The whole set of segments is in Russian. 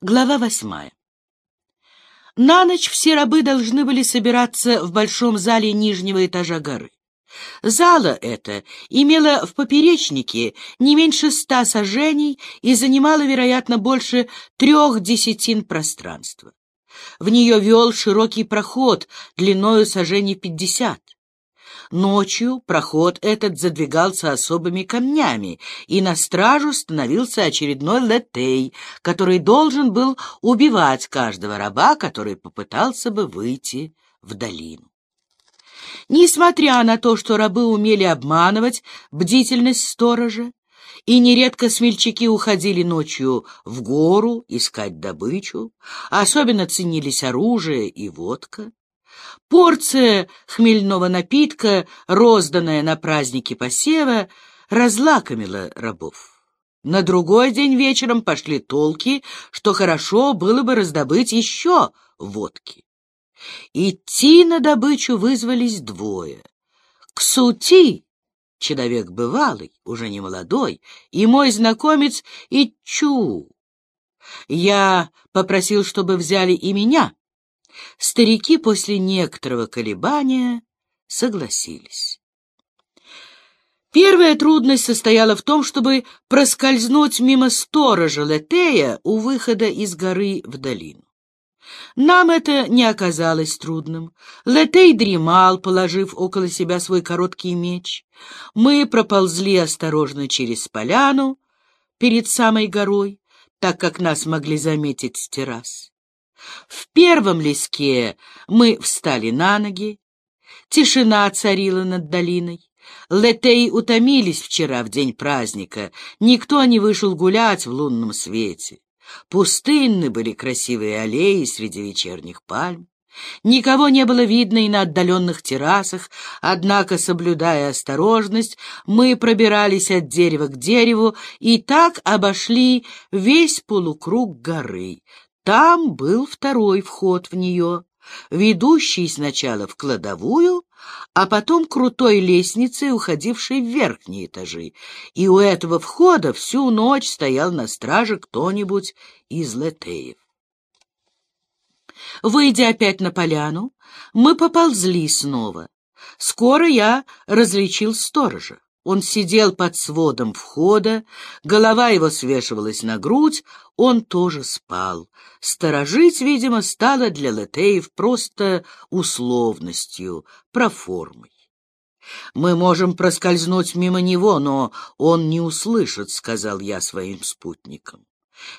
Глава восьмая. На ночь все рабы должны были собираться в большом зале нижнего этажа горы. Зала эта имела в поперечнике не меньше ста сажений и занимала, вероятно, больше трех десятин пространства. В нее вел широкий проход длиною сажений пятьдесят. Ночью проход этот задвигался особыми камнями, и на стражу становился очередной летей, который должен был убивать каждого раба, который попытался бы выйти в долину. Несмотря на то, что рабы умели обманывать бдительность сторожа, и нередко смельчаки уходили ночью в гору искать добычу, особенно ценились оружие и водка, Порция хмельного напитка, розданная на празднике посева, разлакомила рабов. На другой день вечером пошли толки, что хорошо было бы раздобыть еще водки. Идти на добычу вызвались двое. Ксути, человек бывалый, уже не молодой, и мой знакомец Ичу. Я попросил, чтобы взяли и меня, Старики после некоторого колебания согласились. Первая трудность состояла в том, чтобы проскользнуть мимо сторожа Летея у выхода из горы в долину. Нам это не оказалось трудным. Летей дремал, положив около себя свой короткий меч. Мы проползли осторожно через поляну перед самой горой, так как нас могли заметить с террас. В первом леске мы встали на ноги. Тишина царила над долиной. Летей утомились вчера, в день праздника. Никто не вышел гулять в лунном свете. Пустынны были красивые аллеи среди вечерних пальм. Никого не было видно и на отдаленных террасах, однако, соблюдая осторожность, мы пробирались от дерева к дереву и так обошли весь полукруг горы. Там был второй вход в нее, ведущий сначала в кладовую, а потом крутой лестницей, уходившей в верхние этажи, и у этого входа всю ночь стоял на страже кто-нибудь из летеев. Выйдя опять на поляну, мы поползли снова. Скоро я различил сторожа. Он сидел под сводом входа, голова его свешивалась на грудь, он тоже спал. Сторожить, видимо, стало для Летеев просто условностью, проформой. «Мы можем проскользнуть мимо него, но он не услышит», — сказал я своим спутникам.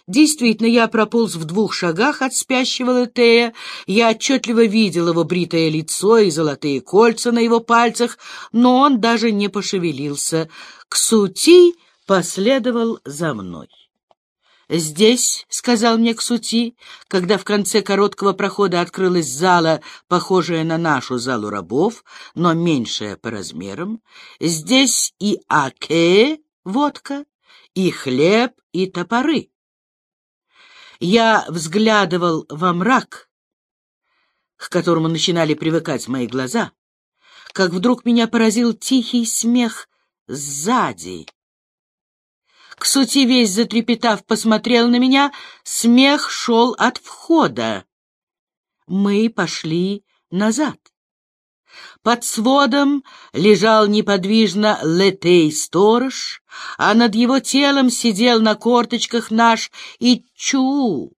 Действительно, я прополз в двух шагах от спящего Летея. Я отчетливо видел его бритое лицо и золотые кольца на его пальцах, но он даже не пошевелился. Ксути последовал за мной. «Здесь», — сказал мне Ксути, когда в конце короткого прохода открылась зала, похожая на нашу залу рабов, но меньшая по размерам, «здесь и аке, водка, и хлеб, и топоры». Я взглядывал во мрак, к которому начинали привыкать мои глаза, как вдруг меня поразил тихий смех сзади. К сути весь затрепетав, посмотрел на меня, смех шел от входа. Мы пошли назад. Под сводом лежал неподвижно летей-сторож, а над его телом сидел на корточках наш Ичу,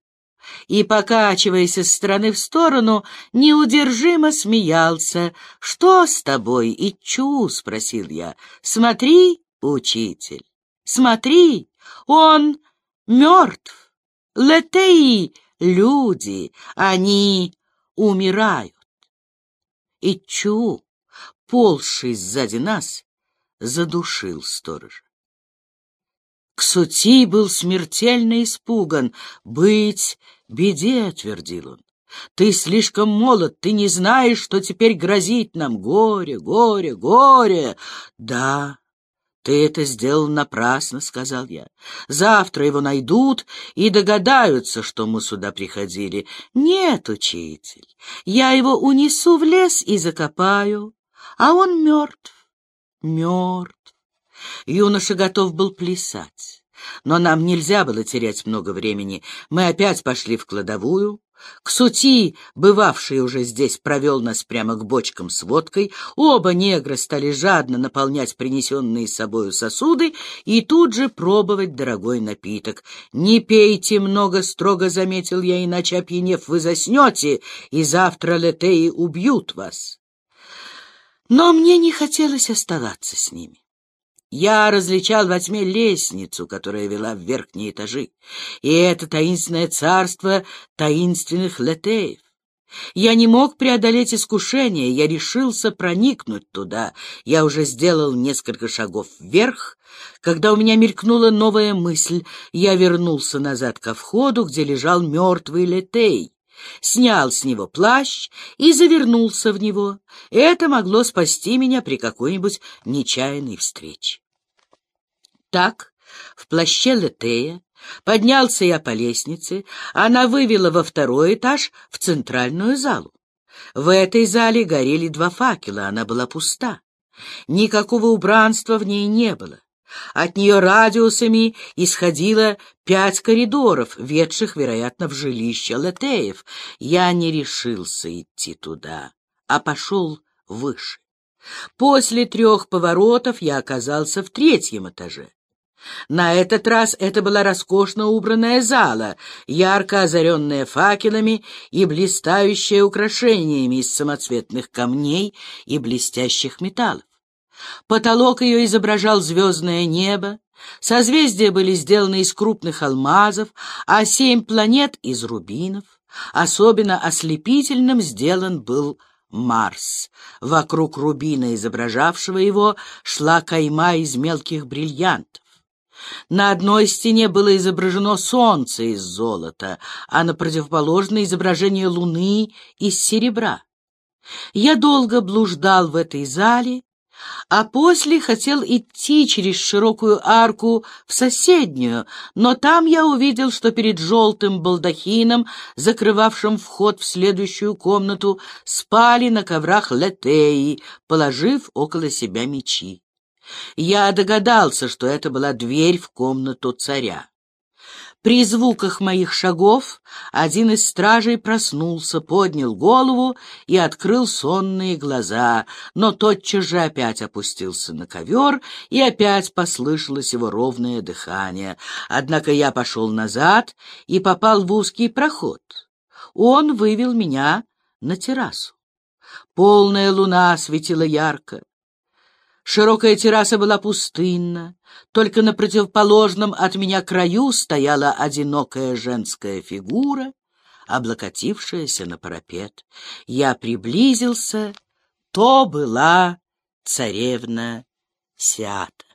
и, покачиваясь из стороны в сторону, неудержимо смеялся. — Что с тобой, Ичу? — спросил я. — Смотри, учитель, смотри, он мертв. Летеи — люди, они умирают. Ичу, ползший сзади нас, задушил сторожа. Ксути был смертельно испуган. «Быть беде», — твердил он. «Ты слишком молод, ты не знаешь, что теперь грозит нам. Горе, горе, горе!» «Да, ты это сделал напрасно», — сказал я. «Завтра его найдут и догадаются, что мы сюда приходили». «Нет, учитель, я его унесу в лес и закопаю, а он мертв, мертв». Юноша готов был плясать. Но нам нельзя было терять много времени. Мы опять пошли в кладовую. Ксути, бывавший уже здесь, провел нас прямо к бочкам с водкой. Оба негра стали жадно наполнять принесенные с собою сосуды и тут же пробовать дорогой напиток. «Не пейте много», — строго заметил я, иначе, опьянев, вы заснете, и завтра летеи убьют вас. Но мне не хотелось оставаться с ними. Я различал во тьме лестницу, которая вела в верхние этажи, и это таинственное царство таинственных летеев. Я не мог преодолеть искушение, я решился проникнуть туда. Я уже сделал несколько шагов вверх, когда у меня мелькнула новая мысль. Я вернулся назад ко входу, где лежал мертвый летей снял с него плащ и завернулся в него. Это могло спасти меня при какой-нибудь нечаянной встрече. Так, в плаще Летея, поднялся я по лестнице, она вывела во второй этаж в центральную залу. В этой зале горели два факела, она была пуста. Никакого убранства в ней не было. От нее радиусами исходило пять коридоров, ведших, вероятно, в жилище Латеев. Я не решился идти туда, а пошел выше. После трех поворотов я оказался в третьем этаже. На этот раз это была роскошно убранная зала, ярко озаренная факелами и блистающая украшениями из самоцветных камней и блестящих металлов. Потолок ее изображал звездное небо, созвездия были сделаны из крупных алмазов, а семь планет — из рубинов. Особенно ослепительным сделан был Марс. Вокруг рубина, изображавшего его, шла кайма из мелких бриллиантов. На одной стене было изображено солнце из золота, а на противоположной — изображение луны из серебра. Я долго блуждал в этой зале, а после хотел идти через широкую арку в соседнюю, но там я увидел, что перед желтым балдахином, закрывавшим вход в следующую комнату, спали на коврах летеи, положив около себя мечи. Я догадался, что это была дверь в комнату царя. При звуках моих шагов один из стражей проснулся, поднял голову и открыл сонные глаза, но тотчас же опять опустился на ковер, и опять послышалось его ровное дыхание. Однако я пошел назад и попал в узкий проход. Он вывел меня на террасу. Полная луна светила ярко. Широкая терраса была пустынна, только на противоположном от меня краю стояла одинокая женская фигура, облокотившаяся на парапет. Я приблизился, то была царевна Сиата.